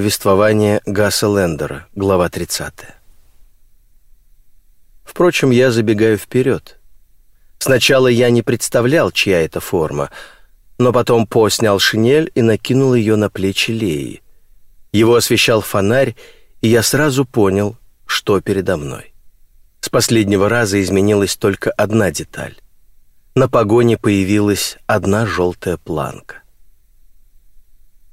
Повествование Гасса Лендера, глава 30. Впрочем, я забегаю вперед. Сначала я не представлял, чья это форма, но потом По снял шинель и накинул ее на плечи Леи. Его освещал фонарь, и я сразу понял, что передо мной. С последнего раза изменилась только одна деталь. На погоне появилась одна желтая планка.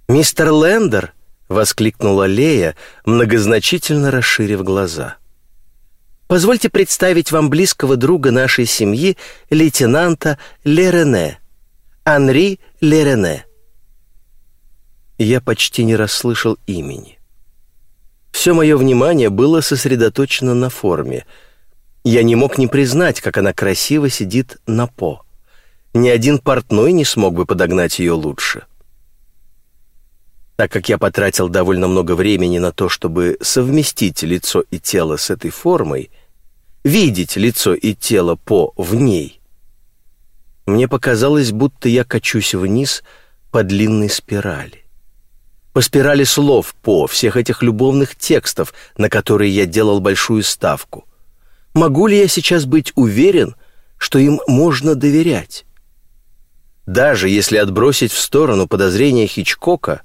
«Мистер Лендер!» — воскликнула Лея, многозначительно расширив глаза. «Позвольте представить вам близкого друга нашей семьи, лейтенанта Лерене, Анри Лерене». Я почти не расслышал имени. Все мое внимание было сосредоточено на форме. Я не мог не признать, как она красиво сидит на по. Ни один портной не смог бы подогнать ее лучше. — так как я потратил довольно много времени на то, чтобы совместить лицо и тело с этой формой, видеть лицо и тело по в ней, мне показалось, будто я качусь вниз по длинной спирали. По спирали слов по всех этих любовных текстов, на которые я делал большую ставку. Могу ли я сейчас быть уверен, что им можно доверять? Даже если отбросить в сторону подозрения Хичкока,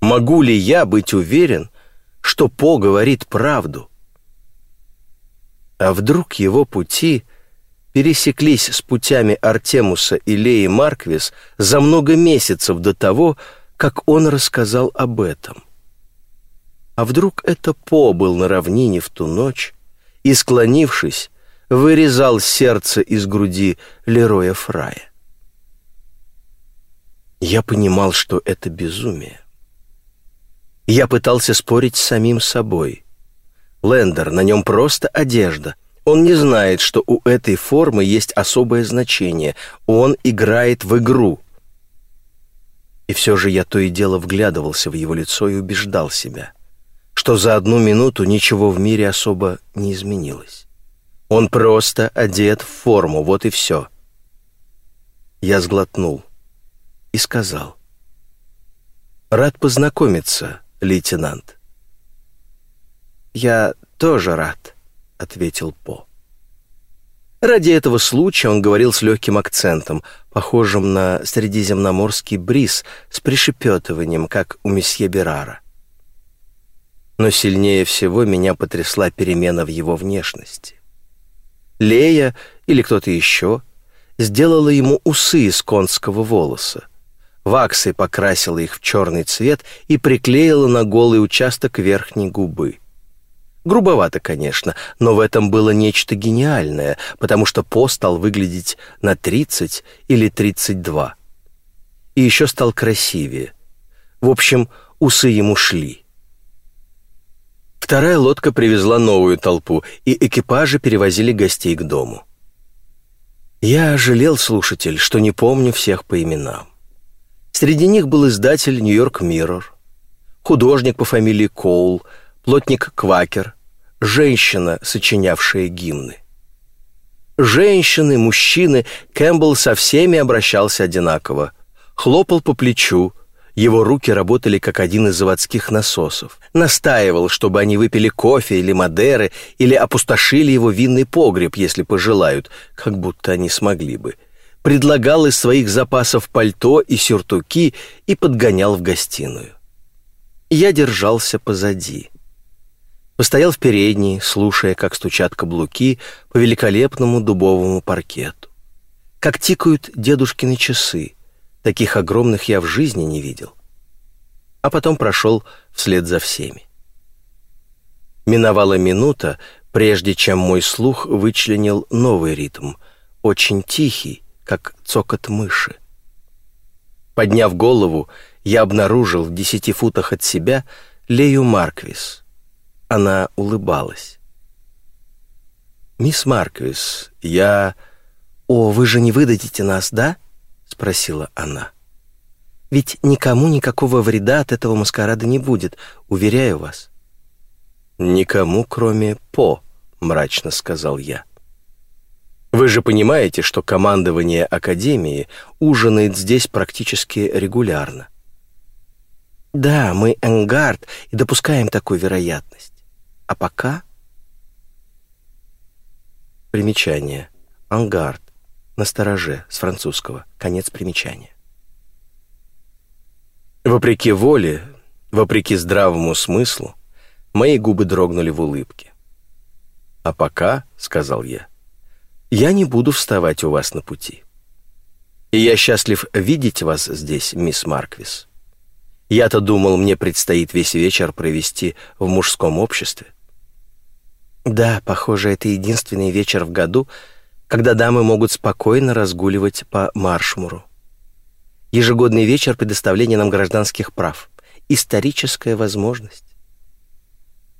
Могу ли я быть уверен, что По говорит правду? А вдруг его пути пересеклись с путями Артемуса и Леи Марквис за много месяцев до того, как он рассказал об этом? А вдруг это По был на равнине в ту ночь и, склонившись, вырезал сердце из груди Лероя Фрая? Я понимал, что это безумие. Я пытался спорить с самим собой. Лендер, на нем просто одежда. Он не знает, что у этой формы есть особое значение. Он играет в игру. И все же я то и дело вглядывался в его лицо и убеждал себя, что за одну минуту ничего в мире особо не изменилось. Он просто одет в форму, вот и все. Я сглотнул и сказал. «Рад познакомиться, лейтенант. «Я тоже рад», — ответил По. Ради этого случая он говорил с легким акцентом, похожим на средиземноморский бриз с пришепетыванием, как у месье Берара. Но сильнее всего меня потрясла перемена в его внешности. Лея или кто-то еще сделала ему усы из конского волоса, ваксой покрасила их в черный цвет и приклеила на голый участок верхней губы. Грубовато, конечно, но в этом было нечто гениальное, потому что По стал выглядеть на 30 или 32. И еще стал красивее. В общем, усы ему шли. Вторая лодка привезла новую толпу, и экипажи перевозили гостей к дому. Я жалел, слушатель, что не помню всех по именам. Среди них был издатель «Нью-Йорк Миррор», художник по фамилии Коул, плотник Квакер, женщина, сочинявшая гимны. Женщины, мужчины, Кэмпбелл со всеми обращался одинаково. Хлопал по плечу, его руки работали как один из заводских насосов. Настаивал, чтобы они выпили кофе или Мадеры, или опустошили его винный погреб, если пожелают, как будто они смогли бы предлагал из своих запасов пальто и сюртуки и подгонял в гостиную. Я держался позади. Постоял в передней, слушая, как стучат каблуки по великолепному дубовому паркету. Как тикают дедушкины часы. Таких огромных я в жизни не видел. А потом прошел вслед за всеми. Миновала минута, прежде чем мой слух вычленил новый ритм, очень тихий, как цокот мыши. Подняв голову, я обнаружил в десяти футах от себя Лею Марквис. Она улыбалась. «Мисс Марквис, я...» «О, вы же не выдадите нас, да?» — спросила она. «Ведь никому никакого вреда от этого маскарада не будет, уверяю вас». «Никому, кроме По», — мрачно сказал я. Вы же понимаете, что командование Академии ужинает здесь практически регулярно. Да, мы Энгард и допускаем такую вероятность. А пока... Примечание. Ангард. Настороже. С французского. Конец примечания. Вопреки воле, вопреки здравому смыслу, мои губы дрогнули в улыбке. «А пока», — сказал я, — «я не буду вставать у вас на пути. И я счастлив видеть вас здесь, мисс Марквис. Я-то думал, мне предстоит весь вечер провести в мужском обществе. Да, похоже, это единственный вечер в году, когда дамы могут спокойно разгуливать по Маршмуру. Ежегодный вечер предоставления нам гражданских прав. Историческая возможность.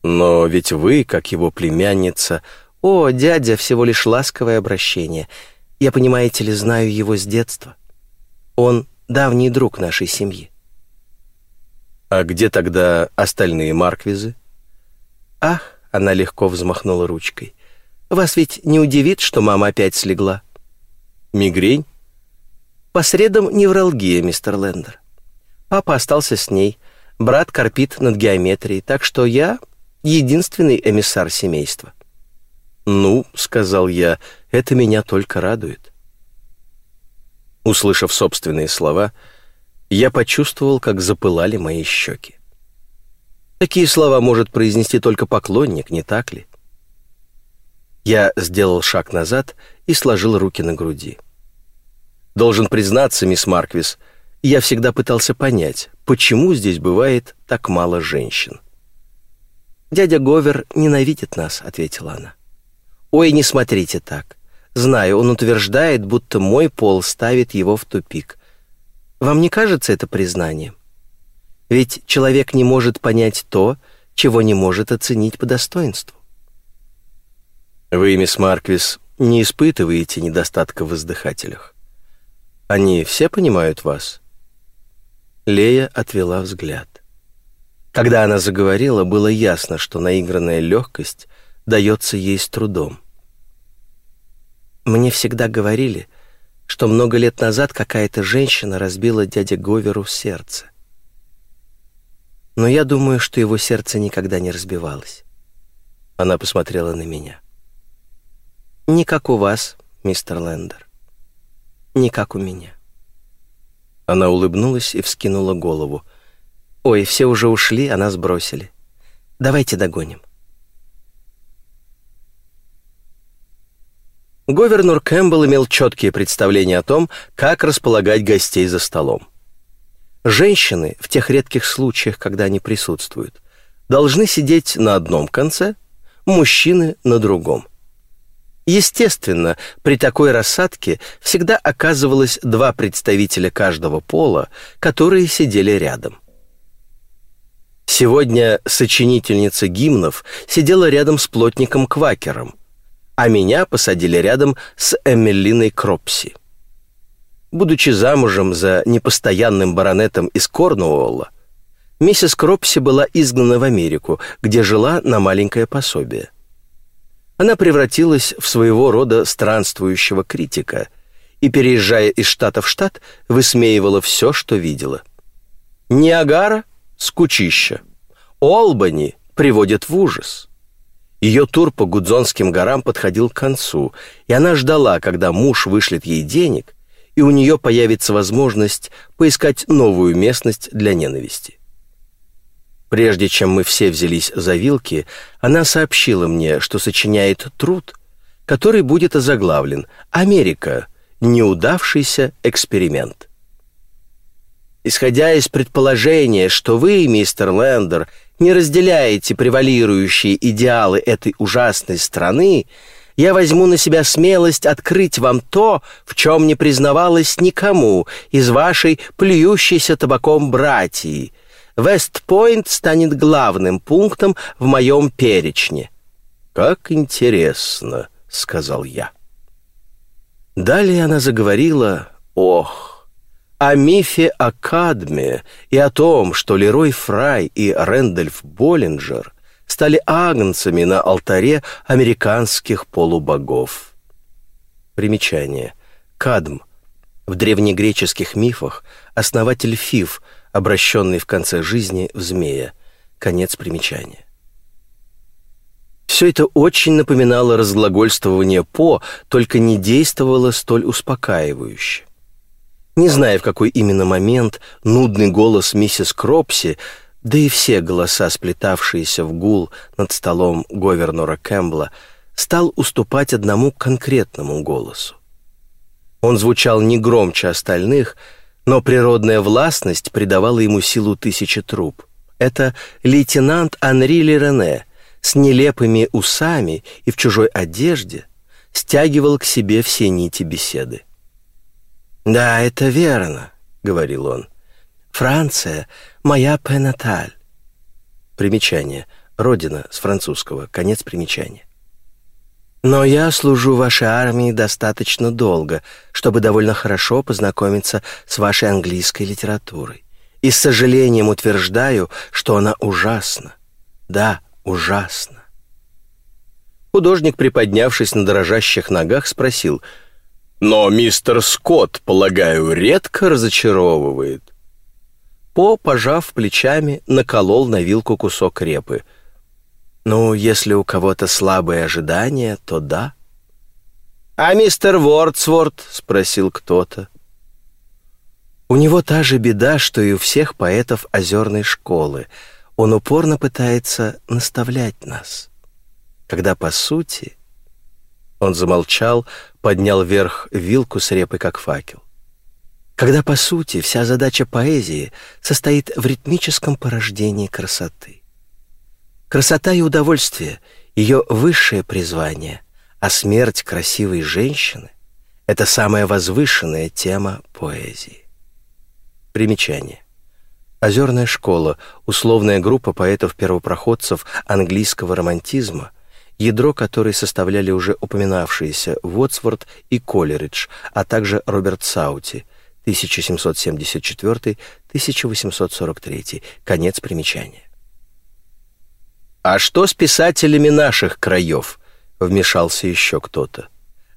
Но ведь вы, как его племянница... О, дядя, всего лишь ласковое обращение. Я, понимаете ли, знаю его с детства. Он давний друг нашей семьи. А где тогда остальные марквизы? Ах, она легко взмахнула ручкой. «Вас ведь не удивит, что мама опять слегла?» «Мигрень?» «По средам невралгия, мистер Лендер. Папа остался с ней, брат корпит над геометрией, так что я единственный эмиссар семейства». «Ну», — сказал я, — «это меня только радует». Услышав собственные слова, я почувствовал, как запылали мои щеки. Такие слова может произнести только поклонник, не так ли? Я сделал шаг назад и сложил руки на груди. Должен признаться, мисс Марквис, я всегда пытался понять, почему здесь бывает так мало женщин. «Дядя Говер ненавидит нас», — ответила она. «Ой, не смотрите так. Знаю, он утверждает, будто мой пол ставит его в тупик. Вам не кажется это признанием? Ведь человек не может понять то, чего не может оценить по достоинству. Вы, мисс Марквис, не испытываете недостатка в воздыхателях. Они все понимают вас?» Лея отвела взгляд. Когда она заговорила, было ясно, что наигранная легкость дается ей с трудом. «Мне всегда говорили, что много лет назад какая-то женщина разбила дяде Говеру сердце но я думаю, что его сердце никогда не разбивалось. Она посмотрела на меня. «Не как у вас, мистер Лендер. Не как у меня». Она улыбнулась и вскинула голову. «Ой, все уже ушли, а нас бросили. Давайте догоним». Говернор Кэмпбелл имел четкие представления о том, как располагать гостей за столом. Женщины, в тех редких случаях, когда они присутствуют, должны сидеть на одном конце, мужчины на другом. Естественно, при такой рассадке всегда оказывалось два представителя каждого пола, которые сидели рядом. Сегодня сочинительница гимнов сидела рядом с плотником-квакером, а меня посадили рядом с Эмилиной Кропси. Будучи замужем за непостоянным баронетом из Корнуолла, миссис Кропси была изгнана в Америку, где жила на маленькое пособие. Она превратилась в своего рода странствующего критика и, переезжая из штата в штат, высмеивала все, что видела. Ниагара — скучища. Олбани приводит в ужас. Ее тур по Гудзонским горам подходил к концу, и она ждала, когда муж вышлет ей денег, и у нее появится возможность поискать новую местность для ненависти. Прежде чем мы все взялись за вилки, она сообщила мне, что сочиняет труд, который будет озаглавлен «Америка. Неудавшийся эксперимент». Исходя из предположения, что вы, мистер Лендер, не разделяете превалирующие идеалы этой ужасной страны, я возьму на себя смелость открыть вам то, в чем не признавалось никому из вашей плюющейся табаком братьи. Вестпойнт станет главным пунктом в моем перечне». «Как интересно», — сказал я. Далее она заговорила, ох, о мифе о Кадме и о том, что Лерой Фрай и Рэндольф Боллинджер стали агнцами на алтаре американских полубогов. Примечание. Кадм. В древнегреческих мифах основатель Фив, обращенный в конце жизни в змея. Конец примечания. Все это очень напоминало разглагольствование По, только не действовало столь успокаивающе. Не зная, в какой именно момент нудный голос миссис Кропси, да и все голоса, сплетавшиеся в гул над столом Говернора Кэмпбелла, стал уступать одному конкретному голосу. Он звучал не громче остальных, но природная властность придавала ему силу тысячи труб. Это лейтенант Анри Лерене с нелепыми усами и в чужой одежде стягивал к себе все нити беседы. «Да, это верно», — говорил он. «Франция — моя пенаталь». Примечание. Родина с французского. Конец примечания. Но я служу вашей армии достаточно долго, чтобы довольно хорошо познакомиться с вашей английской литературой. И с сожалением утверждаю, что она ужасна. Да, ужасна. Художник, приподнявшись на дрожащих ногах, спросил, «Но мистер Скотт, полагаю, редко разочаровывает?» По, пожав плечами, наколол на вилку кусок репы — ну, если у кого-то слабые ожидания, то да. «А мистер Вордсворт?» — спросил кто-то. У него та же беда, что и у всех поэтов озерной школы. Он упорно пытается наставлять нас. Когда, по сути... Он замолчал, поднял вверх вилку с репой, как факел. Когда, по сути, вся задача поэзии состоит в ритмическом порождении красоты. Красота и удовольствие — ее высшее призвание, а смерть красивой женщины — это самая возвышенная тема поэзии. Примечание. Озерная школа — условная группа поэтов-первопроходцев английского романтизма, ядро которой составляли уже упоминавшиеся Вотсворт и Колеридж, а также Роберт Саути, 1774-1843, конец примечания. «А что с писателями наших краев?» — вмешался еще кто-то.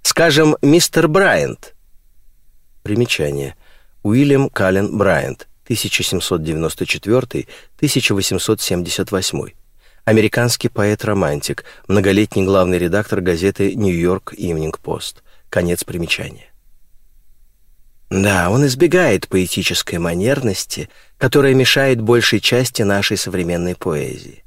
«Скажем, мистер Брайант». Примечание. Уильям Каллен Брайант, 1794-1878. Американский поэт-романтик, многолетний главный редактор газеты «Нью-Йорк Ивнинг Пост». Конец примечания. Да, он избегает поэтической манерности, которая мешает большей части нашей современной поэзии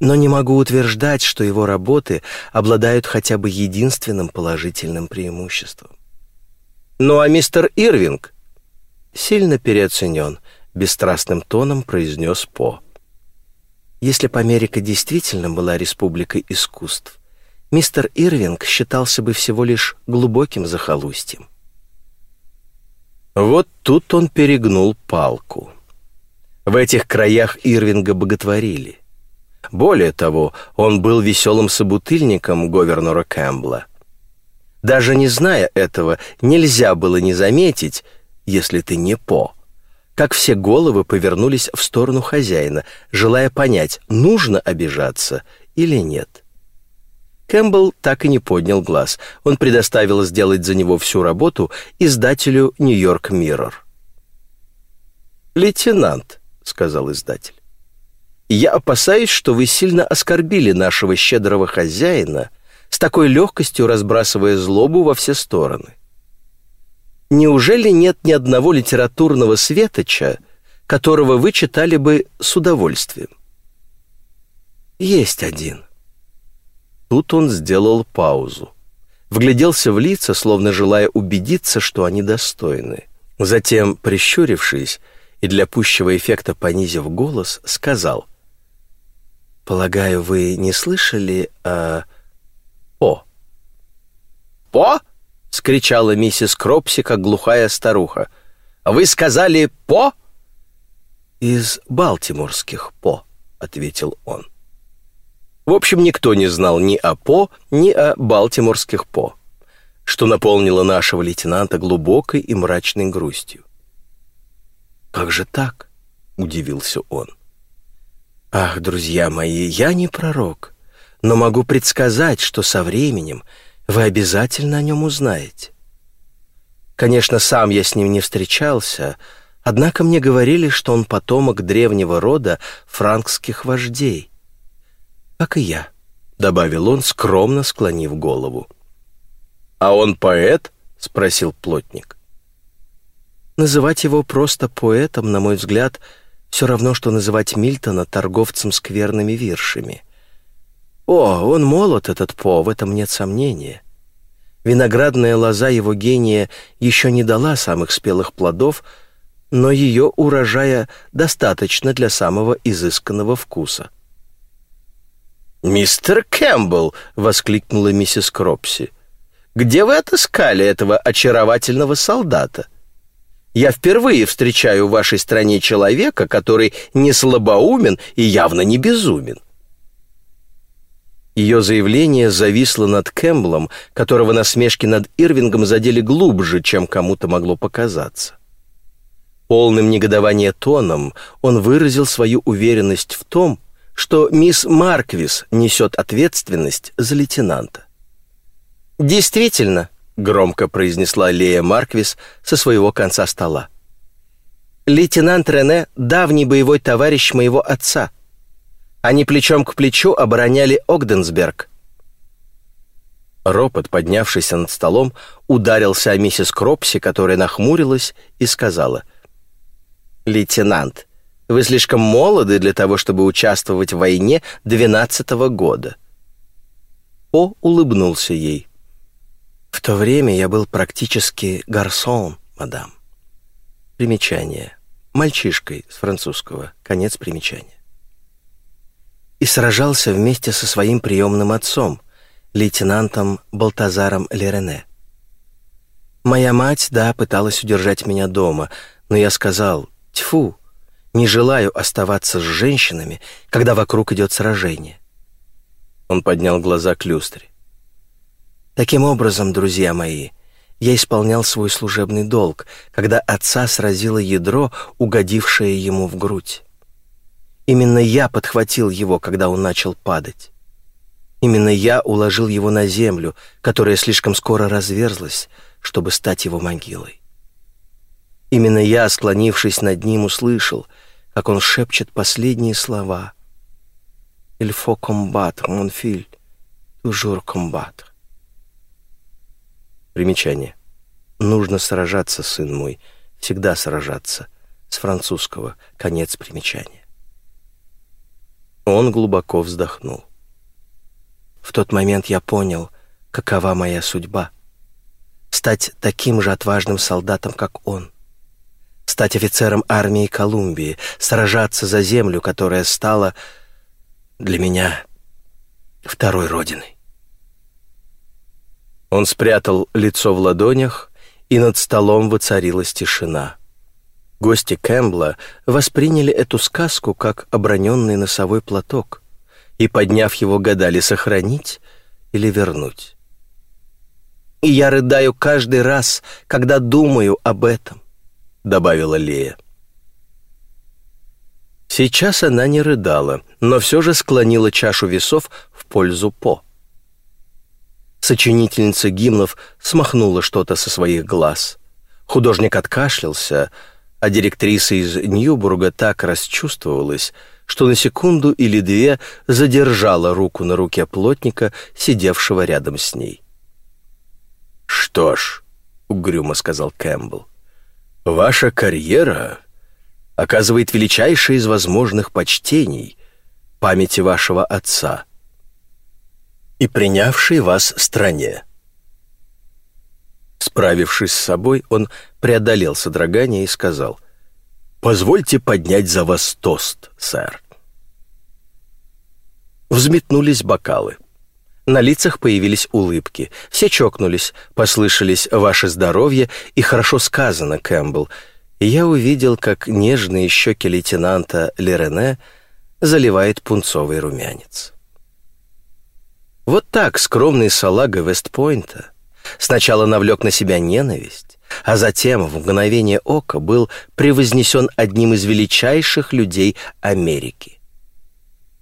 но не могу утверждать, что его работы обладают хотя бы единственным положительным преимуществом. «Ну а мистер Ирвинг?» «Сильно переоценен», — бесстрастным тоном произнес По. «Если бы Америка действительно была республикой искусств, мистер Ирвинг считался бы всего лишь глубоким захолустьем». Вот тут он перегнул палку. В этих краях Ирвинга боготворили — более того, он был веселым собутыльником говернора Кэмпбелла. Даже не зная этого, нельзя было не заметить, если ты не По, как все головы повернулись в сторону хозяина, желая понять, нужно обижаться или нет. Кэмпбелл так и не поднял глаз. Он предоставил сделать за него всю работу издателю «Нью-Йорк Миррор». «Лейтенант», — сказал издатель, я опасаюсь, что вы сильно оскорбили нашего щедрого хозяина, с такой легкостью разбрасывая злобу во все стороны. Неужели нет ни одного литературного светоча, которого вы читали бы с удовольствием? Есть один. Тут он сделал паузу. Вгляделся в лица, словно желая убедиться, что они достойны. Затем, прищурившись и для пущего эффекта понизив голос, сказал — Полагаю, вы не слышали о... О. По? Скричала миссис Кропси, как глухая старуха. Вы сказали по? Из балтиморских по, ответил он. В общем, никто не знал ни о по, ни о балтиморских по, что наполнило нашего лейтенанта глубокой и мрачной грустью. Как же так? удивился он. Ах, друзья мои, я не пророк, но могу предсказать, что со временем вы обязательно о нем узнаете. Конечно, сам я с ним не встречался, Однако мне говорили, что он потомок древнего рода франкских вождей. Как и я, — добавил он, скромно склонив голову. «А он поэт?» — спросил плотник. Называть его просто поэтом, на мой взгляд, все равно, что называть Мильтона торговцем скверными виршами. О, он молод, этот По, в этом нет сомнения. Виноградная лоза его гения еще не дала самых спелых плодов, но ее урожая достаточно для самого изысканного вкуса. «Мистер Кэмпбелл!» — воскликнула миссис Кропси. «Где вы отыскали этого очаровательного солдата?» Я впервые встречаю в вашей стране человека, который не слабоумен и явно не безумен. Ее заявление зависло над Кэмблом, которого насмешки над Ирвингом задели глубже, чем кому-то могло показаться. Полным негодования тоном он выразил свою уверенность в том, что мисс Марквис несет ответственность за лейтенанта. «Действительно», — громко произнесла Лея Марквис со своего конца стола. «Лейтенант Рене — давний боевой товарищ моего отца. Они плечом к плечу обороняли Огденсберг». Ропот, поднявшийся над столом, ударился о миссис Кропси, которая нахмурилась и сказала. «Лейтенант, вы слишком молоды для того, чтобы участвовать в войне двенадцатого года». О улыбнулся ей. В то время я был практически гарсон, мадам. Примечание. Мальчишкой с французского. Конец примечания. И сражался вместе со своим приемным отцом, лейтенантом Балтазаром Лерене. Моя мать, да, пыталась удержать меня дома, но я сказал, тьфу, не желаю оставаться с женщинами, когда вокруг идет сражение. Он поднял глаза к люстре. Таким образом, друзья мои, я исполнял свой служебный долг, когда отца сразило ядро, угодившее ему в грудь. Именно я подхватил его, когда он начал падать. Именно я уложил его на землю, которая слишком скоро разверзлась, чтобы стать его могилой. Именно я, склонившись над ним, услышал, как он шепчет последние слова. «Il faut combattre, mon fils, toujours combattre». Примечание. «Нужно сражаться, сын мой, всегда сражаться». С французского. Конец примечания. Он глубоко вздохнул. В тот момент я понял, какова моя судьба. Стать таким же отважным солдатом, как он. Стать офицером армии Колумбии, сражаться за землю, которая стала для меня второй родиной. Он спрятал лицо в ладонях, и над столом воцарилась тишина. Гости Кэмпбелла восприняли эту сказку как оброненный носовой платок и, подняв его, гадали, сохранить или вернуть. «И я рыдаю каждый раз, когда думаю об этом», — добавила Лея. Сейчас она не рыдала, но все же склонила чашу весов в пользу По. Сочинительница гимнов смахнула что-то со своих глаз. Художник откашлялся, а директриса из Ньюбурга так расчувствовалась, что на секунду или две задержала руку на руке плотника, сидевшего рядом с ней. «Что ж», — угрюмо сказал Кэмпбелл, — «ваша карьера оказывает величайшее из возможных почтений памяти вашего отца» и принявшей вас стране. Справившись с собой, он преодолел содрогание и сказал, «Позвольте поднять за вас тост, сэр». Взметнулись бокалы. На лицах появились улыбки. Все чокнулись, послышались «Ваше здоровье» и «Хорошо сказано, Кэмпбелл». И я увидел, как нежные щеки лейтенанта Лерене заливает пунцовый румянец. Вот так скромный салага Вестпойнта сначала навлек на себя ненависть, а затем в мгновение ока был превознесен одним из величайших людей Америки.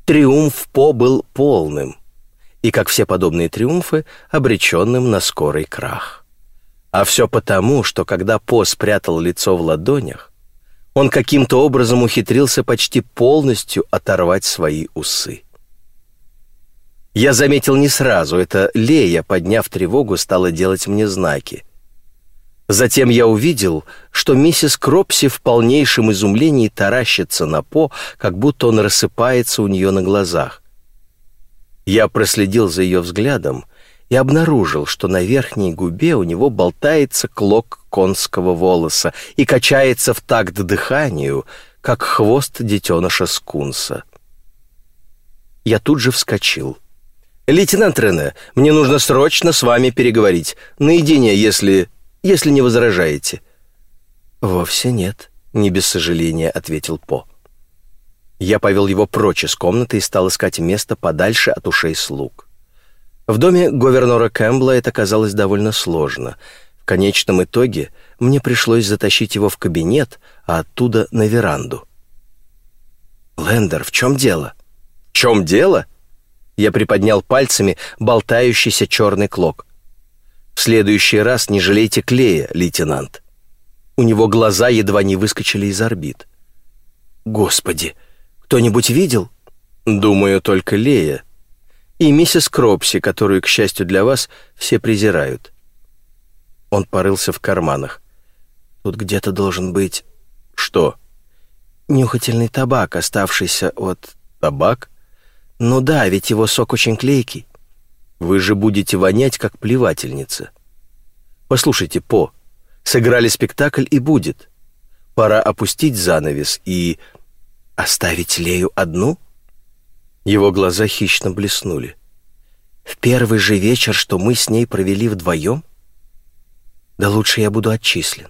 Триумф По был полным, и, как все подобные триумфы, обреченным на скорый крах. А все потому, что когда По спрятал лицо в ладонях, Он каким-то образом ухитрился почти полностью оторвать свои усы. Я заметил не сразу, это Лея, подняв тревогу, стала делать мне знаки. Затем я увидел, что миссис Кропси в полнейшем изумлении таращится на По, как будто он рассыпается у нее на глазах. Я проследил за ее взглядом и обнаружил, что на верхней губе у него болтается клок конского волоса и качается в такт дыханию, как хвост детеныша скунса. Я тут же вскочил. «Лейтенант Рене, мне нужно срочно с вами переговорить. Наедине, если... если не возражаете». «Вовсе нет», — не без сожаления ответил По. Я повел его прочь из комнаты и стал искать место подальше от ушей слуг. В доме говернора Кэмпбелла это казалось довольно сложно. В конечном итоге мне пришлось затащить его в кабинет, а оттуда на веранду. «Лендер, в чем дело?» «В чем дело?» Я приподнял пальцами болтающийся черный клок. «В следующий раз не жалейте клея, лейтенант». У него глаза едва не выскочили из орбит. «Господи, кто-нибудь видел?» «Думаю, только Лея», и миссис Кропси, которую, к счастью для вас, все презирают. Он порылся в карманах. Тут где-то должен быть... Что? Нюхательный табак, оставшийся от... Табак? Ну да, ведь его сок очень клейкий. Вы же будете вонять, как плевательница. Послушайте, По, сыграли спектакль и будет. Пора опустить занавес и... Оставить Лею одну? Его глаза хищно блеснули. «В первый же вечер, что мы с ней провели вдвоем? Да лучше я буду отчислен.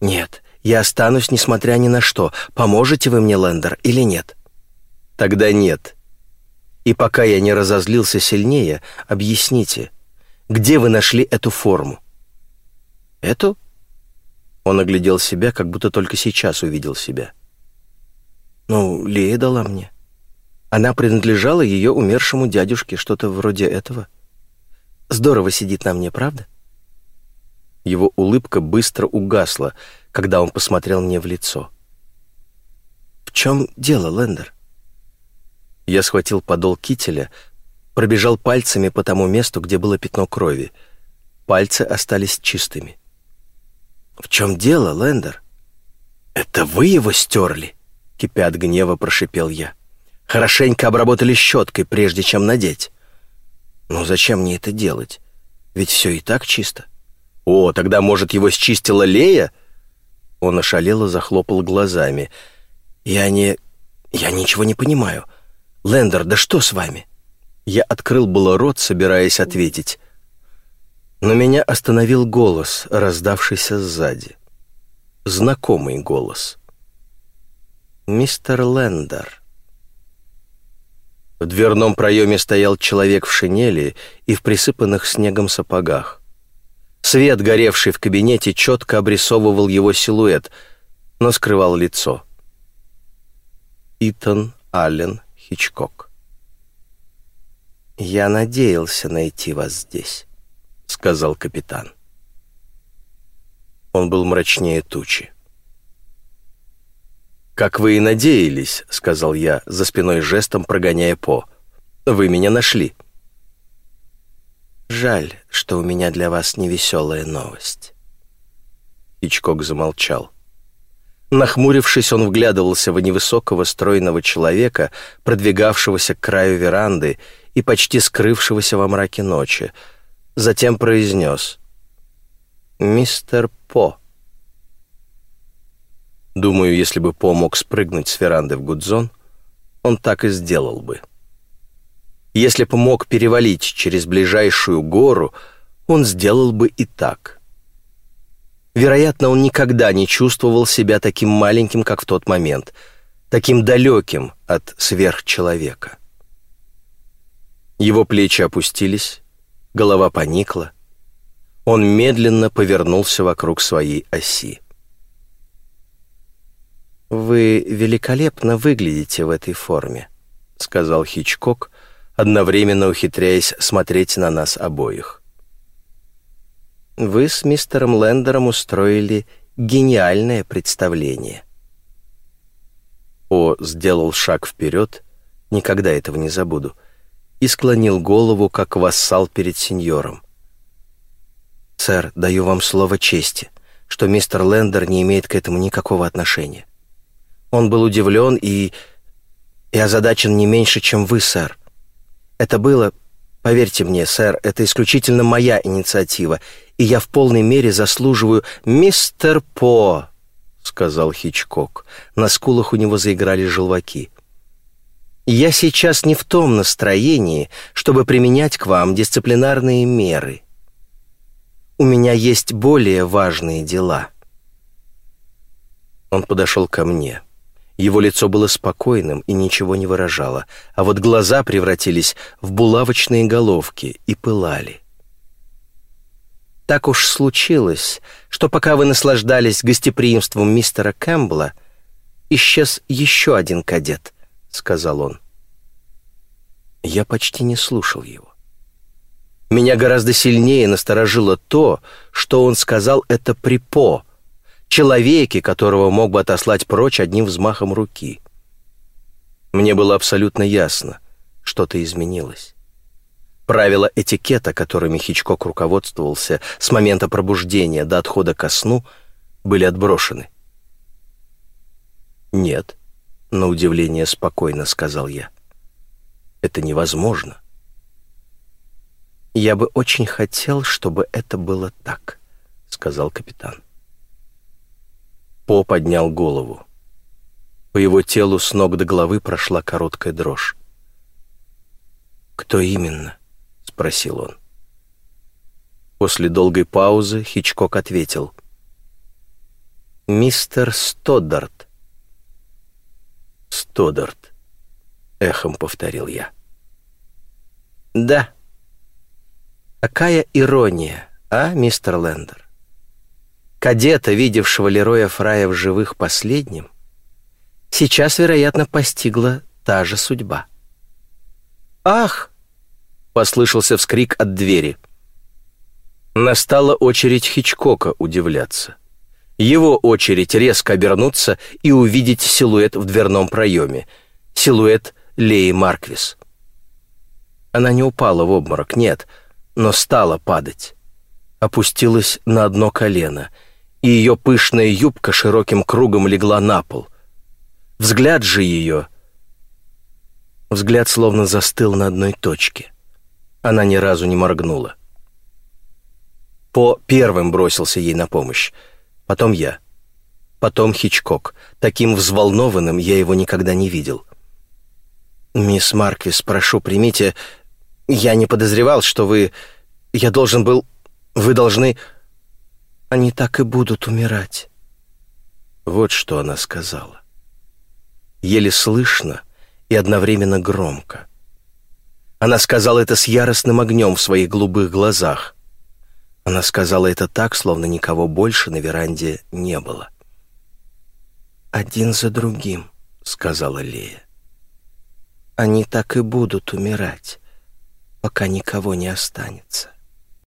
Нет, я останусь, несмотря ни на что. Поможете вы мне, Лендер, или нет?» «Тогда нет. И пока я не разозлился сильнее, объясните, где вы нашли эту форму?» «Эту?» Он оглядел себя, как будто только сейчас увидел себя. «Ну, Лея дала мне». Она принадлежала ее умершему дядюшке, что-то вроде этого. Здорово сидит на мне, правда? Его улыбка быстро угасла, когда он посмотрел мне в лицо. «В чем дело, Лендер?» Я схватил подол кителя, пробежал пальцами по тому месту, где было пятно крови. Пальцы остались чистыми. «В чем дело, Лендер?» «Это вы его стерли?» — кипя от гнева, прошипел я. Хорошенько обработали щеткой, прежде чем надеть. Ну зачем мне это делать? Ведь все и так чисто. О, тогда, может, его счистила Лея? Он ошалело захлопал глазами. Я не... я ничего не понимаю. Лендер, да что с вами? Я открыл было рот, собираясь ответить. Но меня остановил голос, раздавшийся сзади. Знакомый голос. «Мистер Лендер». В дверном проеме стоял человек в шинели и в присыпанных снегом сапогах. Свет, горевший в кабинете, четко обрисовывал его силуэт, но скрывал лицо. Итан Аллен Хичкок. «Я надеялся найти вас здесь», — сказал капитан. Он был мрачнее тучи. «Как вы и надеялись», — сказал я, за спиной жестом прогоняя По. «Вы меня нашли». «Жаль, что у меня для вас невеселая новость». Ичкок замолчал. Нахмурившись, он вглядывался в невысокого стройного человека, продвигавшегося к краю веранды и почти скрывшегося во мраке ночи. Затем произнес «Мистер По». Думаю, если бы По мог спрыгнуть с веранды в Гудзон, он так и сделал бы. Если бы мог перевалить через ближайшую гору, он сделал бы и так. Вероятно, он никогда не чувствовал себя таким маленьким, как в тот момент, таким далеким от сверхчеловека. Его плечи опустились, голова поникла. Он медленно повернулся вокруг своей оси. «Вы великолепно выглядите в этой форме», — сказал Хичкок, одновременно ухитряясь смотреть на нас обоих. «Вы с мистером Лендером устроили гениальное представление». О сделал шаг вперед, никогда этого не забуду, и склонил голову, как вассал перед сеньором. «Сэр, даю вам слово чести, что мистер Лендер не имеет к этому никакого отношения. Он был удивлен и... и озадачен не меньше, чем вы, сэр. Это было, поверьте мне, сэр, это исключительно моя инициатива, и я в полной мере заслуживаю мистер По, сказал Хичкок. На скулах у него заиграли желваки. Я сейчас не в том настроении, чтобы применять к вам дисциплинарные меры. У меня есть более важные дела. Он подошел ко мне. Его лицо было спокойным и ничего не выражало, а вот глаза превратились в булавочные головки и пылали. Так уж случилось, что пока вы наслаждались гостеприимством мистера Кэмпбелла, исчез еще один кадет, — сказал он. Я почти не слушал его. Меня гораздо сильнее насторожило то, что он сказал это при По, человеке, которого мог бы отослать прочь одним взмахом руки. Мне было абсолютно ясно, что-то изменилось. Правила этикета, которыми Хичкок руководствовался с момента пробуждения до отхода ко сну, были отброшены. «Нет», — на удивление спокойно сказал я. «Это невозможно». «Я бы очень хотел, чтобы это было так», — сказал капитан. По поднял голову. По его телу с ног до головы прошла короткая дрожь. «Кто именно?» — спросил он. После долгой паузы Хичкок ответил. «Мистер Стоддарт». «Стоддарт», — эхом повторил я. «Да. Какая ирония, а, мистер Лендер? Кадета, видевшего Лероя Фрая в живых последним, сейчас, вероятно, постигла та же судьба. «Ах!» — послышался вскрик от двери. Настала очередь Хичкока удивляться. Его очередь резко обернуться и увидеть силуэт в дверном проеме. Силуэт Леи Марквис. Она не упала в обморок, нет, но стала падать. Опустилась на одно колено — и ее пышная юбка широким кругом легла на пол. Взгляд же ее... Взгляд словно застыл на одной точке. Она ни разу не моргнула. По первым бросился ей на помощь. Потом я. Потом Хичкок. Таким взволнованным я его никогда не видел. «Мисс Марквис, прошу, примите... Я не подозревал, что вы... Я должен был... Вы должны...» Они так и будут умирать. Вот что она сказала. Еле слышно и одновременно громко. Она сказала это с яростным огнем в своих голубых глазах. Она сказала это так, словно никого больше на веранде не было. «Один за другим», — сказала Лея. «Они так и будут умирать, пока никого не останется».